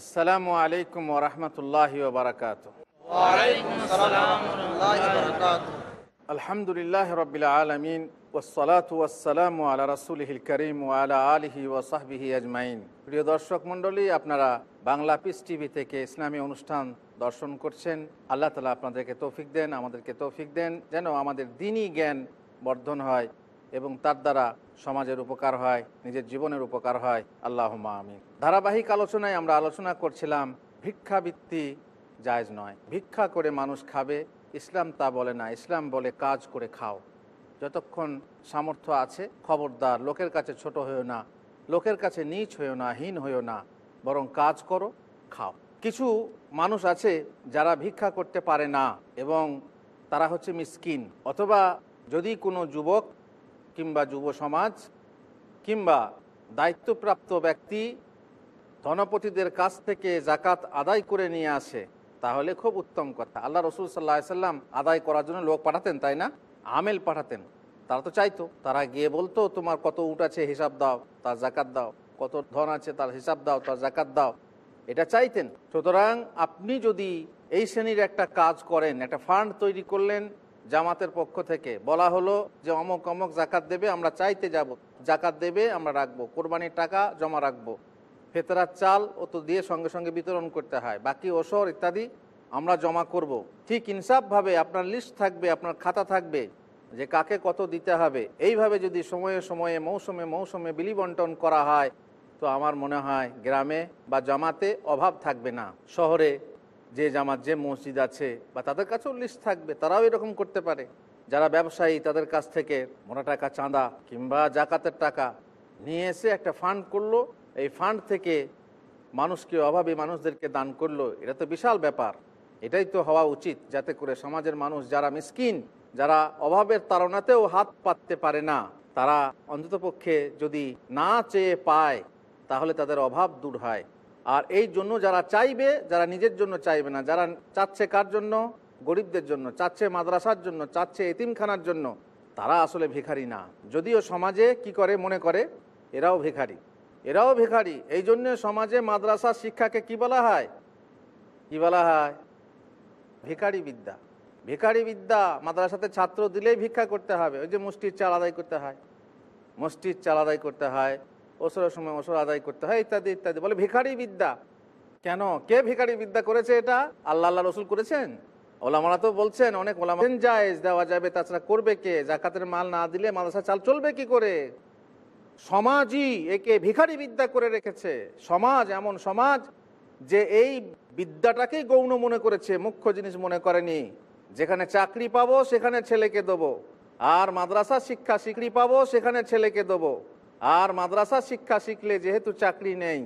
আসসালামু আলাইকুম ওরহমতুল্লাহ বারকাত আলহামদুলিল্লাহ রবিল আলমিন ওসলাত ওয়াসালাম আলা রসুলহিল করিম আলা আলহি ওসাহবিহি আজমাইন। প্রিয় দর্শক মণ্ডলী, আপনারা বাংলা পিস টিভি থেকে ইসলামী অনুষ্ঠান দর্শন করছেন। আল্লাহ তালা আপনাদেরকে তৌফিক দেন, আমাদেরকে তৌফিক দেন, যেন আমাদের দিনই জ্ঞান বর্ধন হয়। এবং তার দ্বারা সমাজের উপকার হয়, নিজের জীবনের উপকার হয়। আল্লাহ আমিন। ধারাবাহিক আলোচনায় আমরা আলোচনা করছিলাম ভিক্ষাবৃত্তি জায়জ নয়। ভিক্ষা করে মানুষ খাবে, ইসলাম তা বলে না। ইসলাম বলে কাজ করে খাও। যতক্ষণ সামর্থ্য আছে, খবরদার, লোকের কাছে ছোট হয়েও না, লোকের কাছে নিচ হয়েও না, হীন হয়েও না, বরং কাজ করো, খাও। কিছু মানুষ আছে যারা ভিক্ষা করতে পারে না এবং তারা হচ্ছে মিসকিন। অথবা যদি কোনো যুবক কিংবা যুব সমাজ কিংবা দায়িত্বপ্রাপ্ত ব্যক্তি ধনপতিদের কাছ থেকে জাকাত আদায় করে নিয়ে আসে, তাহলে খুব উত্তম কথা। আল্লাহ রসুল সাল্লাহ সাল্লাম আদায় করার জন্য লোক পাঠাতেন, তাই না? আমেল পাঠাতেন। তারা তো চাইতো, তারা গিয়ে বলতো, তোমার কত উট আছে, হিসাব দাও, তার জাকাত দাও। কত ধন আছে, তার হিসাব দাও, তার জাকাত দাও। এটা চাইতেন। সুতরাং আপনি যদি এই শ্রেণির একটা কাজ করেন, একটা ফান্ড তৈরি করলেন জামাতের পক্ষ থেকে বলা হলো যে অমক অমক জাকাত দেবে, আমরা চাইতে যাব। জাকাত দেবে, আমরা রাখব। কোরবানির টাকা জমা রাখব। ফেতরার চাল ও তো দিয়ে সঙ্গে সঙ্গে বিতরণ করতে হয়। বাকি ওসর ইত্যাদি আমরা জমা করব। ঠিক ইনসাফভাবে আপনার লিস্ট থাকবে, আপনার খাতা থাকবে যে কাকে কত দিতে হবে। এইভাবে যদি সময়ে সময়ে, মৌসুমে মৌসুমে বিলি বন্টন করা হয়, তো আমার মনে হয় গ্রামে বা জামাতে অভাব থাকবে না। শহরে যে জামাত, যে মসজিদ আছে বা তাদের কাছেও লিস্ট থাকবে, তারাও এরকম করতে পারে। যারা ব্যবসায়ী, তাদের কাছ থেকে মোটা টাকা, চাঁদা কিংবা জাকাতের টাকা নিয়ে এসে একটা ফান্ড করল। এই ফান্ড থেকে মানুষকে, অভাবী মানুষদেরকে দান করল। এটা তো বিশাল ব্যাপার। এটাই তো হওয়া উচিত যাতে করে সমাজের মানুষ যারা মিসকিন, যারা অভাবের তাড়নাতেও হাত পাততে পারে না, তারা অন্ততপক্ষে যদি না চেয়ে পায়, তাহলে তাদের অভাব দূর হয়। আর এই জন্য যারা চাইবে, যারা নিজের জন্য চাইবে না, যারা চাচ্ছে কার জন্য? গরিবদের জন্য, চাচ্ছে মাদ্রাসার জন্য, চাচ্ছে এতিমখানার জন্য, তারা আসলে ভিখারি না। যদিও সমাজে কি করে, মনে করে? এরাও ভিখারি। এরাও ভিখারি। এই জন্য সমাজে মাদ্রাসা শিক্ষাকে কি বলা হয়? কি বলা হয়? ভিখারি বিদ্যা। ভিখারি বিদ্যা, মাদ্রাসাতে ছাত্র দিলেই ভিক্ষা করতে হবে। ওই যে মুষ্টির চাল আদায় করতে হয়। মুষ্টির চাল আদায় করতে হয়। ওসরের সময় ওসর আদায় করতে হয়, ইত্যাদি ইত্যাদি। বলে ভিখারি বিদ্যা। কেন? কে ভিখারি বিদ্যা করেছে এটা? আল্লাহ আল্লাহ রসুল করেছেন? ওলামারা তো বলছেন, অনেক ওলামা জায়েজ দেওয়া যাবে, তাছাড়া করবে কে? জাকাতের মাল না দিলে মাদ্রাসা চাল চলবে কি করে? সমাজই একে ভিখারি বিদ্যা করে রেখেছে। সমাজ এমন সমাজ যে এই বিদ্যাটাকেই গৌণ মনে করেছে, মুখ্য জিনিস মনে করেনি। যেখানে চাকরি পাবো, সেখানে ছেলেকে দেবো। আর মাদ্রাসা শিক্ষা শিখরি পাবো, সেখানে ছেলেকে দেবো। আর মাদ্রাসা শিক্ষা শিখলে যেহেতু চাকরি নেই,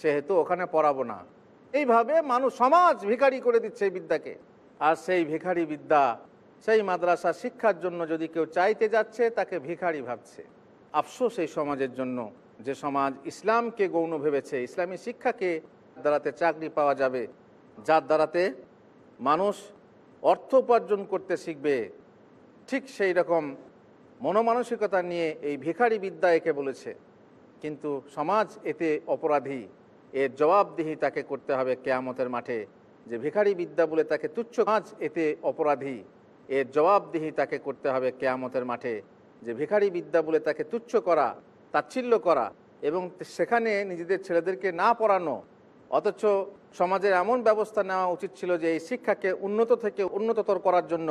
সেহেতু ওখানে পড়াবো না। এইভাবে মানুষ, সমাজ ভিখারি করে দিচ্ছে এই বিদ্যাকে। আর সেই ভিখারি বিদ্যা, সেই মাদ্রাসা শিক্ষার জন্য যদি কেউ চাইতে যাচ্ছে, তাকে ভিখারি ভাবছে। আফসোস এই সমাজের জন্য যে সমাজ ইসলামকে গৌণ ভেবেছে, ইসলামী শিক্ষাকে দ্বারাতে চাকরি পাওয়া যাবে, যার দ্বারাতে মানুষ অর্থ উপার্জন করতে শিখবে, ঠিক সেই রকম মনোমানসিকতা নিয়ে এই ভিখারি বিদ্যা একে বলেছে, কিন্তু সমাজ এতে অপরাধী। এর জবাবদিহি তাকে করতে হবে কেয়ামতের মাঠে, যে ভিখারি বিদ্যা বলে তাকে তুচ্ছ সমাজ এতে অপরাধী। এর জবাবদিহি তাকে করতে হবে কেয়ামতের মাঠে, যে ভিখারি বিদ্যা বলে তাকে তুচ্ছ করা, তাচ্ছিল্য করা এবং সেখানে নিজেদের ছেলেদেরকে না পড়ানো। অথচ সমাজের এমন ব্যবস্থা নেওয়া উচিত ছিল যে এই শিক্ষাকে উন্নত থেকে উন্নততর করার জন্য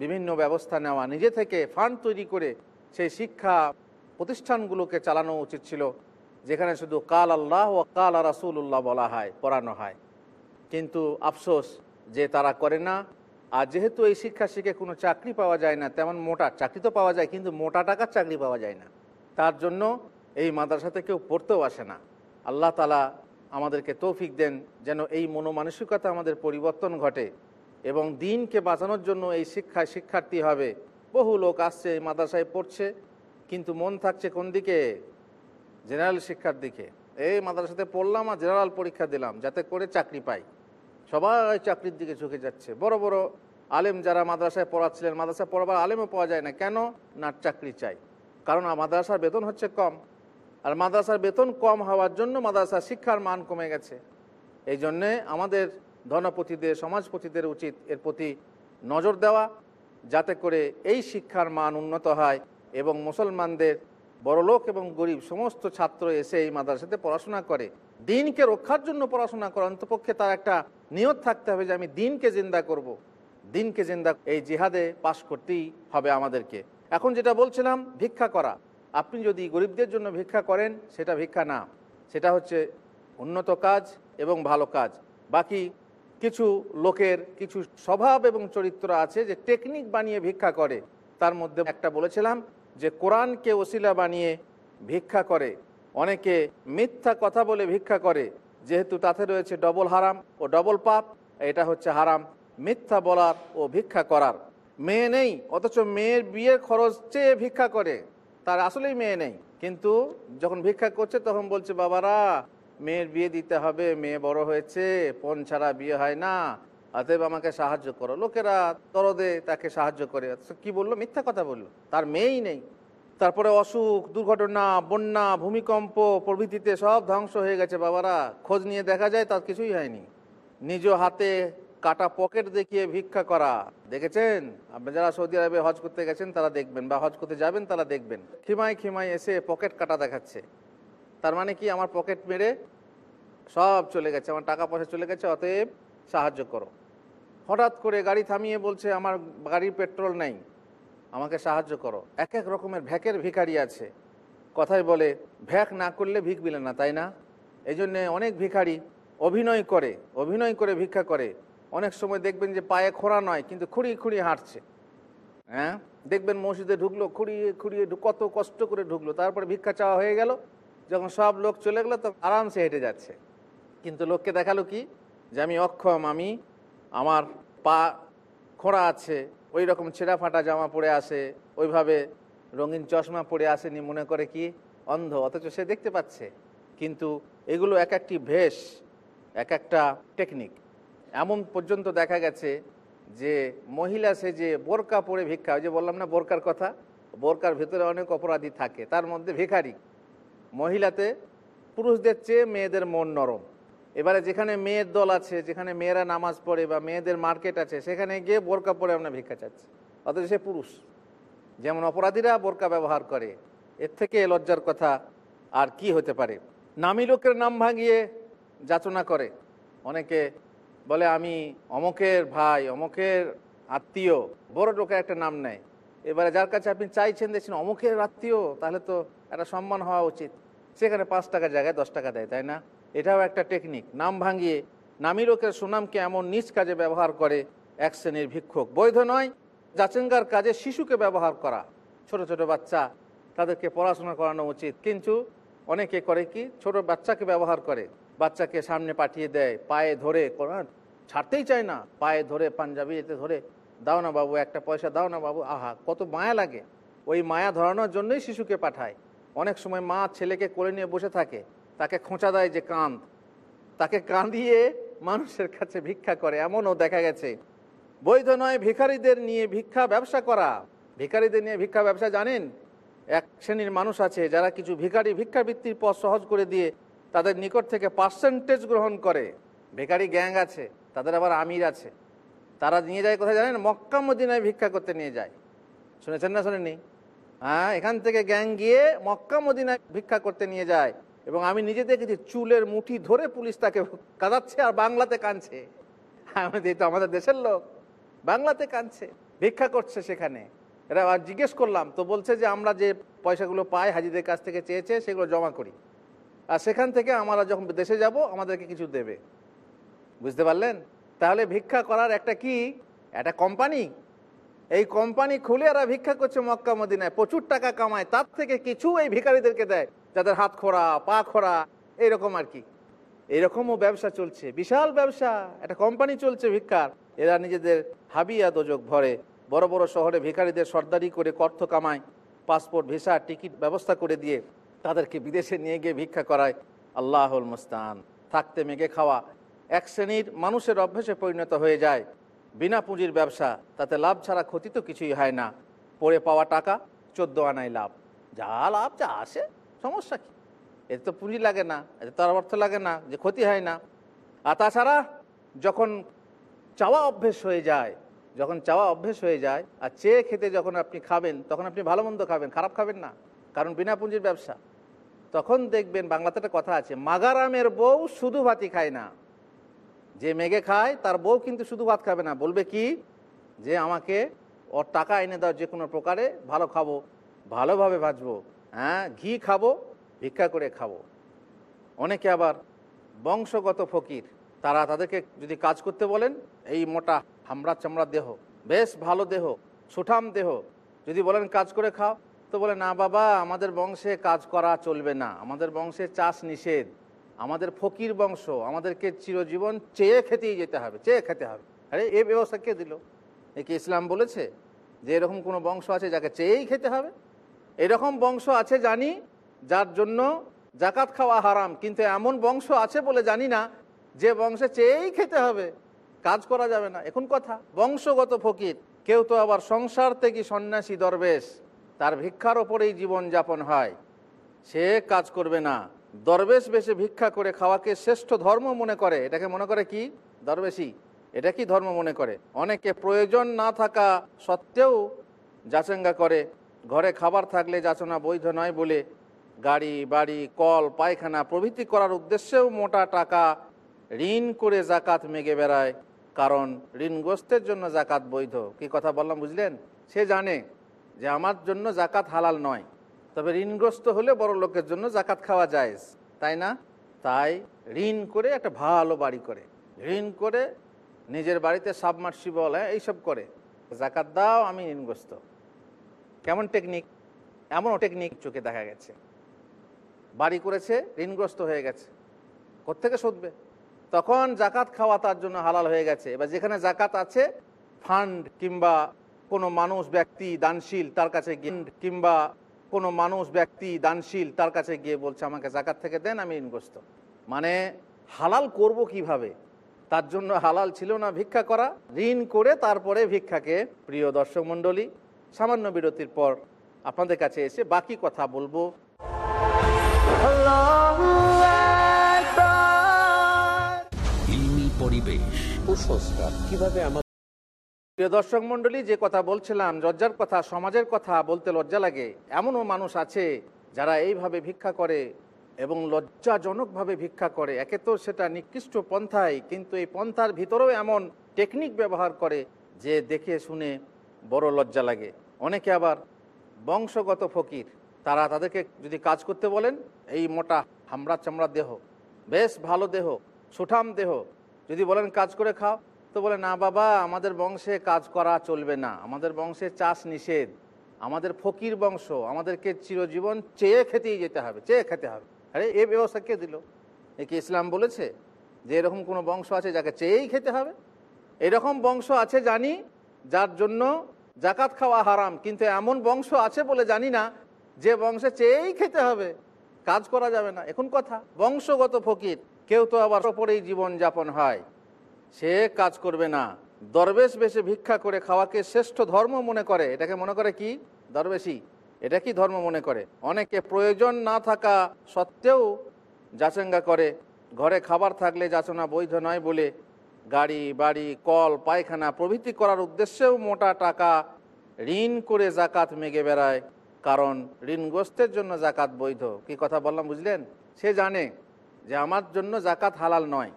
বিভিন্ন ব্যবস্থা নেওয়া, নিজে থেকে ফান্ড তৈরি করে সেই শিক্ষা প্রতিষ্ঠানগুলোকে চালানো উচিত ছিল, যেখানে শুধু কাল আল্লাহ ও কাল রাসুল্লাহ বলা হয়, পড়ানো হয়। কিন্তু আফসোস যে তারা করে না। আর যেহেতু এই শিক্ষা শিখে কোনো চাকরি পাওয়া যায় না, তেমন মোটা, চাকরি তো পাওয়া যায়, কিন্তু মোটা টাকার চাকরি পাওয়া যায় না। তার জন্য এই মাদ্রাসাতে কেউ পড়তেও আসে না। আল্লাহ তালা আমাদেরকে তৌফিক দেন যেন এই মনোমানসিকতা আমাদের পরিবর্তন ঘটে। এবং দিনকে বাঁচানোর জন্য এই শিক্ষায় শিক্ষার্থী হবে। বহু লোক আসছে এই মাদ্রাসায় পড়ছে, কিন্তু মন থাকছে কোন দিকে? জেনারেল শিক্ষার দিকে। এই মাদ্রাসাতে পড়লাম আর জেনারেল পরীক্ষা দিলাম, যাতে করে চাকরি পাই। সবাই চাকরির দিকে ঝুঁকে যাচ্ছে। বড় বড় আলেম যারা মাদ্রাসায় পড়াচ্ছিলেন মাদ্রাসায় পড়াবার আলেমও পাওয়া যায় না। কেন? না চাকরি চাই। কারণ মাদ্রাসার বেতন হচ্ছে কম। আর মাদ্রাসার বেতন কম হওয়ার জন্য মাদ্রাসার শিক্ষার মান কমে গেছে। এই জন্যে আমাদের ধনপতিদের, সমাজপতিদের উচিত এর প্রতি নজর দেওয়া, যাতে করে এই শিক্ষার মান উন্নত হয় এবং মুসলমানদের, বড়লোক এবং গরিব সমস্ত ছাত্র এসে এই মাদ্রাসাতে পড়াশোনা করে। দিনকে রক্ষার জন্য পড়াশোনা করে অন্তপক্ষে তার একটা নিয়ত থাকতে হবে যে আমি দিনকে জিন্দা করব। দিনকে জিন্দা, এই জিহাদে পাশ করতেই হবে আমাদেরকে। এখন যেটা বলছিলাম, ভিক্ষা করা। আপনি যদি গরিবদের জন্য ভিক্ষা করেন, সেটা ভিক্ষা না। সেটা হচ্ছে উন্নত কাজ এবং ভালো কাজ। বাকি কিছু লোকের কিছু স্বভাব এবং চরিত্র আছে যে টেকনিক বানিয়ে ভিক্ষা করে। তার মধ্যে একটা বলেছিলাম যে কোরআনকে ওসিলা বানিয়ে ভিক্ষা করে। অনেকে মিথ্যা কথা বলে ভিক্ষা করে, যেহেতু তাতে রয়েছে ডবল হারাম ও ডবল পাপ, এটা হচ্ছে হারাম। মিথ্যা বলার ও ভিক্ষা করার। মেয়ে নেই, অথচ মেয়ের বিয়ের খরচ চেয়ে ভিক্ষা করে। তার আসলেই মেয়ে নেই। কিন্তু যখন ভিক্ষা করছে, তখন বলছে, বাবারা মেয়ের বিয়ে দিতে হবে, মেয়ে বড় হয়েছে পণ ছাড়া বিয়ে হয় না, অতএব আমাকে সাহায্য করো। লোকেরা দরদে তাকে সাহায্য করে। কি বলল? মিথ্যা কথা বলল। তার মেয়েই নেই। তারপরে অসুখ, দুর্ঘটনা, বন্যা, ভূমিকম্প প্রভৃতিতে সব ধ্বংস হয়ে গেছে বাবারা। খোঁজ নিয়ে দেখা যায় তার কিছুই হয়নি। নিজ হাতে কাটা পকেট দেখিয়ে ভিক্ষা করা। দেখেছেন? আপনি যারা সৌদি আরবে হজ করতে গেছেন, তারা দেখবেন, বা হজ করতে যাবেন, তারা দেখবেন। খিমাই খিমাই এসে পকেট কাটা দেখাচ্ছে। তার মানে কি আমার পকেট মেরে সব চলে গেছে, আমার টাকা পয়সা চলে গেছে, অতএব সাহায্য করো। হঠাৎ করে গাড়ি থামিয়ে বলছে, আমার গাড়ির পেট্রোল নেই, আমাকে সাহায্য করো। এক এক রকমের ভ্যাকের ভিখারি আছে। কথায় বলে, ভ্যাক না করলে ভিক বিলে না, তাই না? এই অনেক ভিখারি অভিনয় করে অভিনয় করে ভিক্ষা করে। অনেক সময় দেখবেন যে পায়ে খোঁড়া নয়, কিন্তু খুঁড়িয়ে খুঁড়িয়ে হাঁটছে। হ্যাঁ? দেখবেন মসজিদে ঢুকলো, খুঁড়িয়ে খুঁড়িয়ে কত কষ্ট করে ঢুকলো, তারপরে ভিক্ষা চাওয়া হয়ে গেল। যখন সব লোক চলে গেলো তো আরামসে হেঁটে যাচ্ছে। কিন্তু লোককে দেখাল কি? যে আমি অক্ষম, আমি, আমার পা খোঁড়া আছে, ওই রকম ছেঁড়া ফাটা জামা পরে আসে, ওইভাবে রঙিন চশমা পরে আসেনি, মনে করে কি অন্ধ। অথচ সে দেখতে পাচ্ছে। কিন্তু এগুলো এক একটি ভেষ, এক একটা টেকনিক। এমন পর্যন্ত দেখা গেছে যে মহিলা সে যে বোরকা পরে ভিক্ষা, ওই যে বললাম না বোরকার কথা? বোরকার ভেতরে অনেক অপরাধী থাকে, তার মধ্যে ভিখারি। মহিলাতে পুরুষদের চেয়ে মেয়েদের মন নরম। এবারে যেখানে মেয়ের দল আছে, যেখানে মেয়েরা নামাজ পড়ে বা মেয়েদের মার্কেট আছে, সেখানে গিয়ে বোরকা পরে আমরা ভিক্ষা চাচ্ছি। অথচ সে পুরুষ। যেমন অপরাধীরা বোরকা ব্যবহার করে, এর থেকে লজ্জার কথা আর কি হতে পারে? নামী লোকের নাম ভাঙিয়ে যাচনা করে। অনেকে বলে, আমি অমকের ভাই, অমকের আত্মীয়। বড় লোকের একটা নাম নেয়। এবারে যার কাছে আপনি চাইছেন দেখছেন অমুকের আত্মীয়, তাহলে তো একটা সম্মান হওয়া উচিত। সেখানে পাঁচ টাকার জায়গায় দশ টাকা দেয়, তাই না? এটাও একটা টেকনিক। নাম ভাঙিয়ে নামী লোকের সুনামকে এমন নিজ কাজে ব্যবহার করে এক শ্রেণির ভিক্ষুক। বৈধ নয়, যাচেঙ্গার কাজে শিশুকে ব্যবহার করা। ছোট ছোট বাচ্চা, তাদেরকে পড়াশোনা করানো উচিত। কিন্তু অনেকে করে কি, ছোট বাচ্চাকে ব্যবহার করে। বাচ্চাকে সামনে পাঠিয়ে দেয়, পায়ে ধরে ছাড়তেই চায় না। পায়ে ধরে পাঞ্জাবি এতে ধরে, দাও না বাবু, একটা পয়সা দাও না বাবু। আহা, কত মায়া লাগে। ওই মায়া ধরানোর জন্যই শিশুকে পাঠায়। অনেক সময় মা ছেলেকে কোলে নিয়ে বসে থাকে, তাকে খোঁচা দেয় যে কাঁদ। তাকে কাঁদিয়ে মানুষের কাছে ভিক্ষা করে, এমনও দেখা গেছে। বৈধ নয় ভিখারিদের নিয়ে ভিক্ষা ব্যবসা করা। ভিখারিদের নিয়ে ভিক্ষা ব্যবসা জানেন? এক শ্রেণির মানুষ আছে যারা কিছু ভিখারি ভিক্ষাবৃত্তির পথ সহজ করে দিয়ে তাদের নিকট থেকে পার্সেন্টেজ গ্রহণ করে। ভিখারি গ্যাং আছে, তাদের আবার আমির আছে। তারা নিয়ে যায় কোথায় জানেন? মক্কা মদিনায় ভিক্ষা করতে নিয়ে যায়। শুনেছেন না শোনেননি? হ্যাঁ এখান থেকে গ্যাং গিয়ে মক্কা মদিনায় ভিক্ষা করতে নিয়ে যায়। এবং আমি নিজে দেখেছি চুলের মুঠি ধরে পুলিশ তাকে কাঁদাচ্ছে আর বাংলাতে কাঁদছে। আমাদের তো আমাদের দেশের লোক। বাংলাতে কাঁদছে। ভিক্ষা করছে সেখানে। এরা আর জিজ্ঞেস করলাম, তো বলছে যে আমরা যে পয়সাগুলো পাই হাজিদের কাছ থেকে চেয়েছে, সেগুলো জমা করি। আর সেখান থেকে আমরা যখন দেশে যাব, আমাদেরকে কিছু দেবে। বুঝতে পারলেন? তাহলে ভিক্ষা করার একটা কি? একটা কোম্পানি? এই কোম্পানি খুলে এরা ভিক্ষা করছে মক্কা মদিনায়, প্রচুর টাকা কামায়, তার থেকে কিছু এই ভিখারিদেরকে দেয়, যাদের হাত খোড়া, পা খোড়া এইরকম আর কি। এরকমও ব্যবসা চলছে, বিশাল ব্যবসা, একটা কোম্পানি চলছে ভিক্ষার। এরা নিজেদের হাবিয়া দোজক ভরে, বড় বড় শহরে ভিখারিদের সর্দারি করে অর্থ কামায়, পাসপোর্ট, ভিসা, টিকিট ব্যবস্থা করে দিয়ে তাদেরকে বিদেশে নিয়ে গিয়ে ভিক্ষা করায়। আল্লাহুল মুস্তান, থাকতে মেঘে খাওয়া, এক শ্রেণির মানুষের অভ্যেসে পরিণত হয়ে যায়। বিনা পুঁজির ব্যবসা, তাতে লাভ ছাড়া ক্ষতি তো কিছুই হয় না। পড়ে পাওয়া টাকা, চোদ্দ আনাই লাভ। যা লাভ, যা আসে, সমস্যা কি? এতে তো পুঁজি লাগে না, এতে তো অর্থ লাগে না, যে ক্ষতি হয় না। আর তাছাড়া, যখন চাওয়া অভ্যেস হয়ে যায়, যখন চাওয়া অভ্যেস হয়ে যায়, আর চেয়ে খেতে যখন আপনি খাবেন, তখন আপনি ভালো মন্দ খাবেন, খারাপ খাবেন না, কারণ বিনা পুঁজির ব্যবসা। তখন দেখবেন বাংলাতে একটা কথা আছে, মাগারামের বউ শুধু ভাতই খায় না। যে মেঘে খায়, তার বউ কিন্তু শুধু ভাত খাবে না, বলবে কি? যে আমাকে ওর টাকা এনে দাও যে কোনো প্রকারে, ভালো খাব, ভালোভাবে ভাজবো হ্যাঁ ঘি খাব, ভিক্ষা করে খাব। অনেকে আবার বংশগত ফকির, তারা তাদেরকে যদি কাজ করতে বলেন, এই মোটা হামড়া চামড়া দেহ, বেশ ভালো দেহ, সুঠাম দেহ, যদি বলেন কাজ করে খাও, তো বলে, না বাবা, আমাদের বংশে কাজ করা চলবে না, আমাদের বংশে চাষ নিষেধ। আমাদের ফকির বংশ, আমাদেরকে চিরজীবন চেয়ে খেতেই যেতে হবে, চেয়ে খেতে হবে। আরে এ ব্যবস্থা কে দিল? এ কি ইসলাম বলেছে যে এরকম কোনো বংশ আছে যাকে চেয়েই খেতে হবে? এরকম বংশ আছে জানি, যার জন্য জাকাত খাওয়া হারাম, কিন্তু এমন বংশ আছে বলে জানি না যে বংশে চেয়েই খেতে হবে। কাজ করা যাবে না। এখন কথা, বংশগত ফকির, কেউ তো আবার সংসার থেকে সন্ন্যাসী, দরবেশ, তার ভিক্ষার ওপরেই জীবন যাপন হয়। সে কাজ করবে না। দরবেশ বেশে ভিক্ষা করে খাওয়াকে শ্রেষ্ঠ ধর্ম মনে করে, এটাকে মনে করে কি? দরবেশি। এটা কি ধর্ম মনে করে? অনেকে প্রয়োজন না থাকা সত্ত্বেও যাচেঙ্গা করে, ঘরে খাবার থাকলে যাচনা বৈধ নয় বলে গাড়ি, বাড়ি, কল, পায়খানা প্রভৃতি করার উদ্দেশ্যেও মোটা টাকা ঋণ করে জাকাত মেগে বেড়ায়, কারণ ঋণগ্রস্তের জন্য জাকাত বৈধ। কি কথা বললাম বুঝলেন? সে জানে যে আমার জন্য জাকাত হালাল নয়। তবে ঋণগ্রস্ত হলে বড় লোকের জন্য জাকাত খাওয়া যায় তাই না? তাই ঋণ করে একটা ভালো বাড়ি করে। ঋণ করে নিজের বাড়িতে সাবমার্সিবল হ্যাঁ এইসব করে। জাকাত দাও, আমি ঋণগ্রস্ত। কেমন টেকনিক এমনও টেকনিক চোখে দেখা গেছে। বাড়ি করেছে, ঋণগ্রস্ত হয়ে গেছে। কোত্থেকে শোধবে? তখন জাকাত খাওয়া তার জন্য হালাল হয়ে গেছে। এবার যেখানে জাকাত আছে ফান্ড কিংবা কোনো মানুষ, ব্যক্তি, দানশীল তার কাছে কিংবা কোনো মানুষ ব্যক্তি দানশীল তার কাছে গিয়ে বলছে আমাকে জাকাত থেকে দেন আমি ঋণগ্রস্ত। মানে হালাল করব কীভাবে? তার জন্য হালাল ছিল না ভিক্ষা করা। ঋণ করে তারপরে ভিক্ষাকে প্রিয় দর্শক মণ্ডলী সামান্য বিরতির পর আপনাদের কাছে এসে বাকি কথা বলব। পরিবেশ। কুসংস্কার। কীভাবে আমাদের প্রিয় দর্শক মণ্ডলী, যে কথা বলছিলাম, লজ্জার কথা, সমাজের কথা বলতে লজ্জা লাগে, এমনও মানুষ আছে যারা এইভাবে ভিক্ষা করে এবং লজ্জাজনকভাবে ভিক্ষা করে। একে তো সেটা নিকৃষ্ট পন্থায় কিন্তু এই পন্থার ভিতরেও এমন টেকনিক ব্যবহার করে যে দেখে শুনে বড় লজ্জা লাগে। অনেকে আবার বংশগত ফকির, তারা তাদেরকে যদি কাজ করতে বলেন, এই মোটা হামড়া চামড়া দেহ, বেশ ভালো দেহ, সুঠাম দেহ, যদি বলেন কাজ করে খাও তো বলে, না বাবা, আমাদের বংশে কাজ করা চলবে না। আমাদের বংশে চাষ নিষেধ। আমাদের ফকির বংশ, আমাদেরকে চিরজীবন চেয়ে খেতেই যেতে হবে, চেয়ে খেতে হবে। আরে, এ ব্যবস্থা কে দিল? এ কি ইসলাম বলেছে যে এরকম কোনো বংশ আছে যাকে চেয়েই খেতে হবে? এরকম বংশ আছে জানি, যার জন্য জাকাত খাওয়া হারাম, কিন্তু এমন বংশ আছে বলে জানি না যে বংশে চেয়েই খেতে হবে। কাজ করা যাবে না। এখন কথা, বংশগত ফকির, কেউ তো আবার ওপরেই জীবন যাপন হয়। সে কাজ করবে না। দরবেশ বেশে ভিক্ষা করে খাওয়াকে শ্রেষ্ঠ ধর্ম মনে করে। এটাকে মনে করে কি? দরবেশি। এটা কি ধর্ম মনে করে? অনেকে প্রয়োজন না থাকা সত্ত্বেও যাচেঙ্গা করে। ঘরে খাবার থাকলে যাচনা বৈধ নয় বলে গাড়ি, বাড়ি, কল, পায়খানা প্রভৃতি করার উদ্দেশ্যেও মোটা টাকা ঋণ করে জাকাত মেগে বেড়ায়। কারণ ঋণগ্রস্তের জন্য জাকাত বৈধ। কি কথা বললাম বুঝলেন? সে জানে যে আমার জন্য জাকাত হালাল নয়।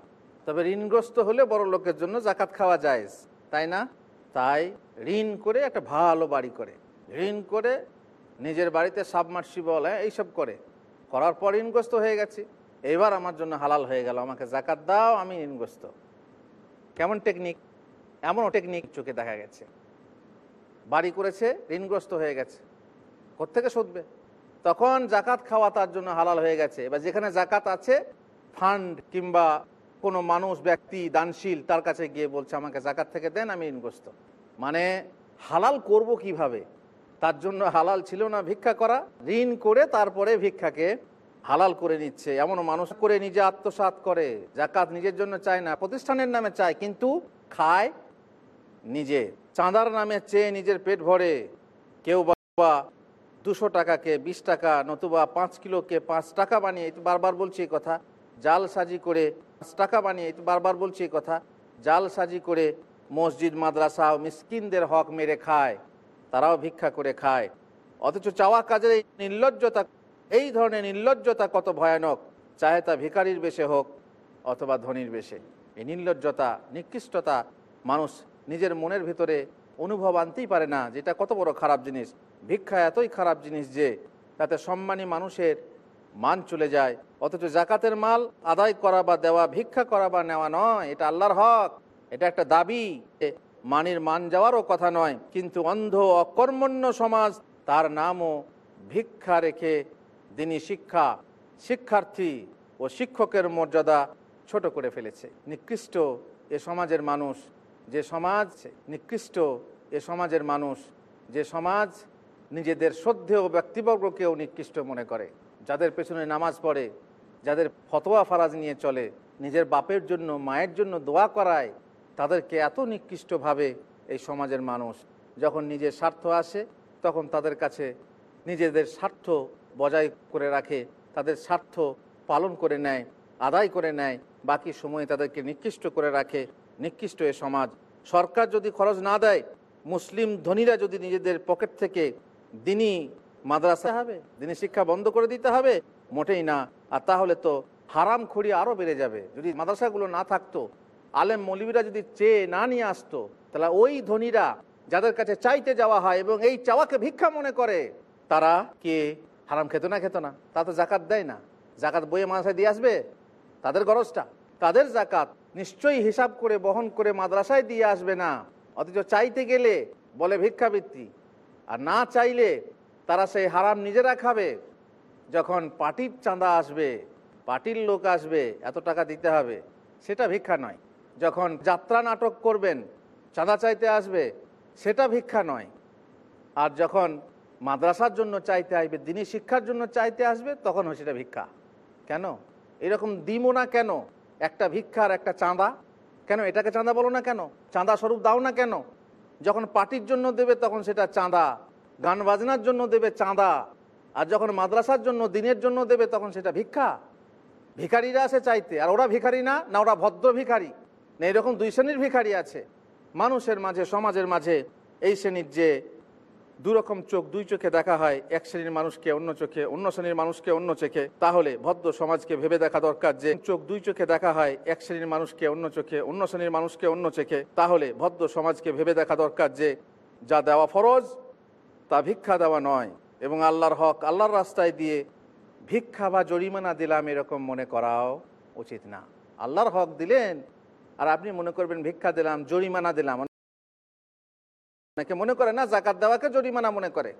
তবে ঋণগ্রস্ত হলে বড় লোকের জন্য জাকাত খাওয়া যায় তাই না? তাই ঋণ করে একটা ভালো বাড়ি করে। ঋণ করে নিজের বাড়িতে সাবমার্সিবল হ্যাঁ এইসব করে। করার পর ঋণগ্রস্ত হয়ে গেছে। এবার আমার জন্য হালাল হয়ে গেল। আমাকে জাকাত দাও, আমি ঋণগ্রস্ত। কেমন টেকনিক এমনও টেকনিক চোখে দেখা গেছে। বাড়ি করেছে, ঋণগ্রস্ত হয়ে গেছে। কোত্থেকে শোধবে? তখন জাকাত খাওয়া তার জন্য হালাল হয়ে গেছে। এবার যেখানে জাকাত আছে ফান্ড কিংবা কোনো মানুষ, ব্যক্তি দানশীল তার কাছে গিয়ে বলছে, আমাকে জাকাত থেকে দেন, আমি ঋণগ্রস্ত। মানে হালাল করব কীভাবে? তার জন্য হালাল ছিল না ভিক্ষা করা। ঋণ করে তারপরে ভিক্ষাকে হালাল করে নিচ্ছে। এমন মানুষ করে নিজে আত্মসাৎ করে। জাকাত নিজের জন্য চায় না, প্রতিষ্ঠানের নামে চায়, কিন্তু খায় নিজে। চাঁদার নামে চেয়ে নিজের পেট ভরে। কেউ বা দুশো টাকাকে, বিশ টাকা, নতুবা পাঁচ কিলোকে, পাঁচ টাকা বানিয়ে, বারবার বলছি কথা, জাল সাজি করে টাকা বানিয়ে বারবার বলছি এই কথা জাল সাজি করে মসজিদ, মাদ্রাসা মিসকিনদের হক মেরে খায়, তারাও ভিক্ষা করে খায়। অথচ চাওয়া কাজের এই নির্লজ্জতা, এই ধরনের নির্লজ্জতা কত ভয়ানক, চাহে তা ভিকারির বেশে হোক অথবা ধনির বেশে। এই নির্লজ্জতা, নিকৃষ্টতা মানুষ নিজের মনের ভিতরে অনুভব আনতেই পারে না, যেটা কত বড় খারাপ জিনিস। ভিক্ষা এতই খারাপ জিনিস যে, তাতে সম্মানী মানুষের মান চলে যায়। অথচ জাকাতের মাল আদায় করা বা দেওয়া, ভিক্ষা করা বা নেওয়া নয়, এটা আল্লাহর হক। এটা একটা দাবি মানির মান যাওয়ারও কথা নয়, কিন্তু অন্ধ, অকর্মণ্য সমাজ, তার নামও ভিক্ষা রেখে দিনী শিক্ষা, শিক্ষার্থী ও শিক্ষকের মর্যাদা ছোট করে ফেলেছে। নিকৃষ্ট এ সমাজের মানুষ যে সমাজ, নিকৃষ্ট এ সমাজের মানুষ যে সমাজ নিজেদের শ্রদ্ধেয় ব্যক্তিবর্গকেও নিকৃষ্ট মনে করে। যাদের পেছনে নামাজ পড়ে, যাদের ফতোয়া ফারাজ নিয়ে চলে, নিজের বাপের জন্য, মায়ের জন্য দোয়া করায়, তাদেরকে এত নিকৃষ্টভাবে এই সমাজের মানুষ। যখন নিজের স্বার্থ আসে, তখন তাদের কাছে নিজেদের স্বার্থ বজায় করে রাখে, তাদের স্বার্থ পালন করে নেয়, আদায় করে নেয়, বাকি সময়ে তাদেরকে নিকৃষ্ট করে রাখে, নিকৃষ্ট এ সমাজ। সরকার যদি খরচ না দেয়, মুসলিম ধনীরা যদি নিজেদের পকেট থেকে দিনই মাদ্রাসা হবে। দিনী শিক্ষা বন্ধ করে দিতে হবে মোটেই না। আর তাহলে তো হারাম খড়ি আরও বেড়ে যাবে। যদি মাদ্রাসাগুলো না থাকতো আলেম মৌলবীরা যদি চেয়ে না নিয়ে আসতো তাহলে ওই ধনীরা যাদের কাছে চাইতে যাওয়া হয় এবং এই চাওয়াকে ভিক্ষা মনে করে তারা কে হারাম খেত না খেত না? তা তো জাকাত দেয় না। জাকাত বইয়ে মাদ্রাসায় দিয়ে আসবে? তাদের গরজটা। তাদের জাকাত নিশ্চয়ই হিসাব করে বহন করে মাদ্রাসায় দিয়ে আসবে না। অথচ চাইতে গেলে বলে ভিক্ষাবৃত্তি। আর না চাইলে তারা সেই হারাম নিজেরা খাবে। যখন পার্টির চাঁদা আসবে পার্টির লোক আসবে, এত টাকা দিতে হবে, সেটা ভিক্ষা নয়। যখন যাত্রা নাটক করবেন, চাঁদা চাইতে আসবে, সেটা ভিক্ষা নয়। আর যখন মাদ্রাসার জন্য চাইতে আসবে দিনী শিক্ষার জন্য চাইতে আসবে, তখন সেটা ভিক্ষা। কেন? এরকম দিমো না কেন? একটা ভিক্ষার একটা চাঁদা। কেন? এটাকে চাঁদা বলো না কেন? চাঁদা স্বরূপ দাও না কেন? যখন পার্টির জন্য দেবে, তখন সেটা চাঁদা। গান বাজনার জন্য দেবে চাঁদা। আর যখন মাদ্রাসার জন্য, দিনের জন্য দেবে, তখন সেটা ভিক্ষা। ভিখারিরা আসে চাইতে। আর ওরা ভিখারি না না ওরা ভদ্র ভিখারি। না, এরকম দুই শ্রেণির ভিখারি আছে। মানুষের মাঝে, সমাজের মাঝে এই শ্রেণির যে দুরকম চোখ, দুই চোখে দেখা হয়, এক শ্রেণির মানুষকে অন্য চোখে, অন্য শ্রেণির মানুষকে অন্য চোখে, তাহলে ভদ্র সমাজকে ভেবে দেখা দরকার যে চোখ, দুই চোখে দেখা হয়, এক শ্রেণির মানুষকে অন্য চোখে, অন্য শ্রেণির মানুষকে অন্য চোখে, তাহলে ভদ্র সমাজকে ভেবে দেখা দরকার যে যা দেওয়া ফরজ তা ভিক্ষা দেওয়া নয় এবং আল্লাহর হক আল্লাহর রাস্তায় দিয়ে ভিক্ষা বা জরিমানা দিলাম এরকম মনে করাও উচিত না। আল্লাহর হক দিলেন আর আপনি মনে করবেন ভিক্ষা দিলাম, জরিমানা দিলাম। অনেকে মনে করে না জাকাত দেওয়াকে জরিমানা মনে করে।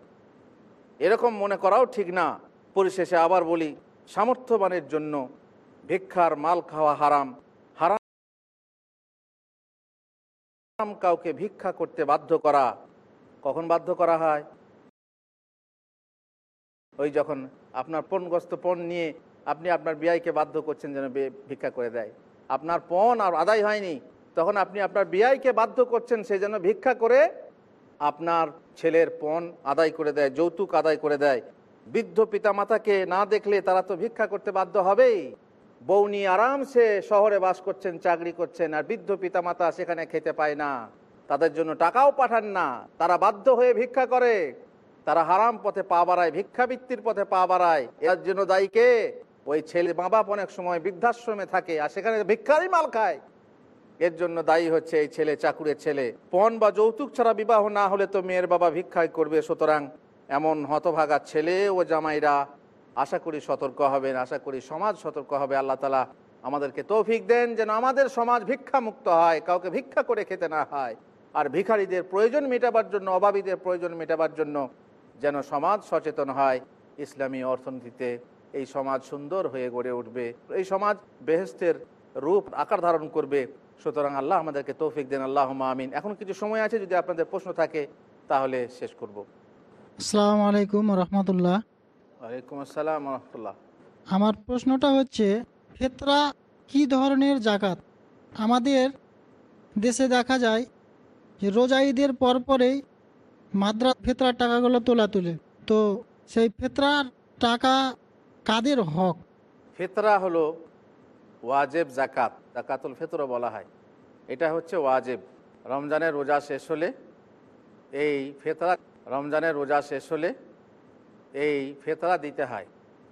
এরকম মনে করাও ঠিক না। পরিশেষে আবার বলি, সামর্থ্যবানের জন্য ভিক্ষার মাল খাওয়া হারাম। হারাম কাউকে ভিক্ষা করতে বাধ্য করা। কখন বাধ্য করা হয়? ওই যখন আপনার পণগ্রস্ত পণ নিয়ে আপনি আপনার বিয়াইকে বাধ্য করছেন যেন ভিক্ষা করে দেয়। আপনার পণ আর আদায় হয়নি, তখন আপনি আপনার বিয়াইকে বাধ্য করছেন সে যেন ভিক্ষা করে আপনার ছেলের পণ আদায় করে দেয়, যৌতুক আদায় করে দেয়। বৃদ্ধ পিতামাতাকে না দেখলে তারা তো ভিক্ষা করতে বাধ্য হবেই। বউ নিয়ে আরামসে শহরে বাস করছেন, চাকরি করছেন, আর বৃদ্ধ পিতামাতা সেখানে খেতে পায় না। তাদের জন্য টাকাও পাঠান না, তারা বাধ্য হয়ে ভিক্ষা করে। তারা হারাম পথে পা বাড়ায়, ভিক্ষাবৃত্তির পথে পা বাড়ায়। এর জন্য দায়ী কে? ওই ছেলে মা বাপ অনেক সময় বৃদ্ধাশ্রমে থাকে আর সেখানে ভিক্ষারই মাল খায়। এর জন্য দায়ী হচ্ছে এই ছেলে, চাকুরের ছেলে। পণ বা যৌতুক ছাড়া বিবাহ না হলে তো মেয়ের বাবা ভিক্ষায় করবে, সুতরাং এমন হতভাগা ছেলে ও জামাইরা আশা করি সতর্ক হবেন, আশা করি সমাজ সতর্ক হবে। আল্লাহ তালা আমাদেরকে তৌফিক দেন যেন আমাদের সমাজ ভিক্ষা মুক্ত হয়, কাউকে ভিক্ষা করে খেতে না হয়। আর ভিখারিদের প্রয়োজন মেটাবার জন্য, অভাবীদের প্রয়োজন মেটাবার জন্য যেন সমাজ সচেতন হয়। ইসলামী অর্থনীতিতে এই সমাজ সুন্দর হয়ে গড়ে উঠবে। এই সমাজ বেহেস্তের রূপ আকার ধারণ করবে। সুতরাং আল্লাহ আমাদেরকে তৌফিক দেন। আল্লাহ আমিন। এখন কিছু সময় আছে যদি আপনাদের প্রশ্ন থাকে তাহলে শেষ করব। আসসালামু আলাইকুম রহমতুল্লাহ ওয়ালাইকুম আসসালাম রহমতুল্লাহ আমার প্রশ্নটা হচ্ছে ফেতরা কি ধরনের জাকাত? আমাদের দেশে দেখা যায় যে রোজা ঈদের পরপরেই মাদ্রা ফেতরার টাকাগুলো তোলা তুলে। তো সেই ফেতরার টাকা কাদের হক? ফেতরা হলো ওয়াজেব জাকাত, জাকাতুল ফেতরও বলা হয়। এটা হচ্ছে ওয়াজেব। রমজানের রোজা শেষ হলে এই ফেতরা, রমজানের রোজা শেষ হলে এই ফেতরা দিতে হয়।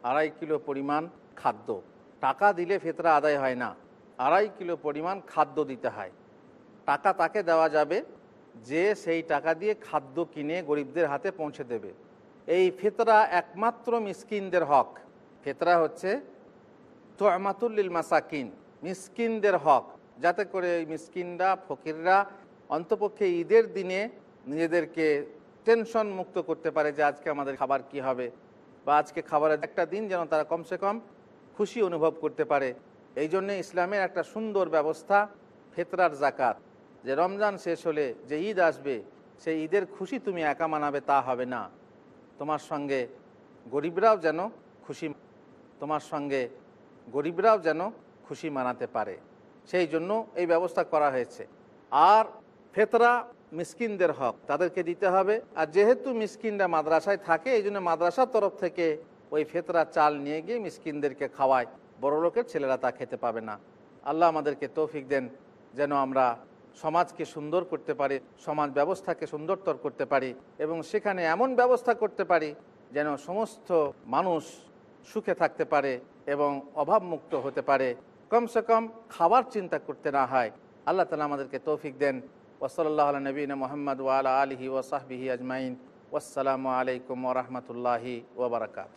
আড়াই কিলো পরিমাণ খাদ্য। টাকা দিলে ফেতরা আদায় হয় না। আড়াই কিলো পরিমাণ খাদ্য দিতে হয়। টাকা তাকে দেওয়া যাবে যে সেই টাকা দিয়ে খাদ্য কিনে গরিবদের হাতে পৌঁছে দেবে। এই ফেতরা একমাত্র মিসকিনদের হক। ফেতরা হচ্ছে তো আমাতুল্লিল মাসাকিন, মিসকিনদের হক। যাতে করে এই মিসকিনরা, ফকিররা অন্তপক্ষে ঈদের দিনে নিজেদেরকে টেনশন মুক্ত করতে পারে যে আজকে আমাদের খাবার কি হবে বা আজকে খাবারের একটা দিন যেন তারা কমসে কম খুশি অনুভব করতে পারে। এই জন্যে ইসলামের একটা সুন্দর ব্যবস্থা ফেতরার জাকাত। যে রমজান শেষ হলে যে ঈদ আসবে, সেই ঈদের খুশি তুমি একা মানাবে, তা হবে না। তোমার সঙ্গে গরিবরাও যেন খুশি, তোমার সঙ্গে গরিবরাও যেন খুশি মানাতে পারে। সেই জন্য এই ব্যবস্থা করা হয়েছে। আর ফেতরা মিসকিনদের হক তাদেরকে দিতে হবে। আর যেহেতু মিসকিনরা মাদ্রাসায় থাকে, এই জন্য মাদ্রাসার তরফ থেকে ওই ফেতরা চাল নিয়ে গিয়ে মিসকিনদেরকে খাওয়ায়। বড় লোকের ছেলেরা তা খেতে পাবে না। আল্লাহ আমাদেরকে তৌফিক দেন, যেন আমরা সমাজকে সুন্দর করতে পারে, সমাজ ব্যবস্থাকে সুন্দরতর করতে পারি এবং সেখানে এমন ব্যবস্থা করতে পারি যেন সমস্ত মানুষ সুখে থাকতে পারে এবং অভাবমুক্ত হতে পারে। কমসে কম খাবার চিন্তা করতে না হয়। আল্লাহ তালা আমাদেরকে তৌফিক দেন। ওসল্লাহ নবীন মোহাম্মদ ওয়ালা আলহি ওসাহবিহি আজমাইন। আসসালামু আলাইকুম ওরহমতুল্লাহি ওবরাকাত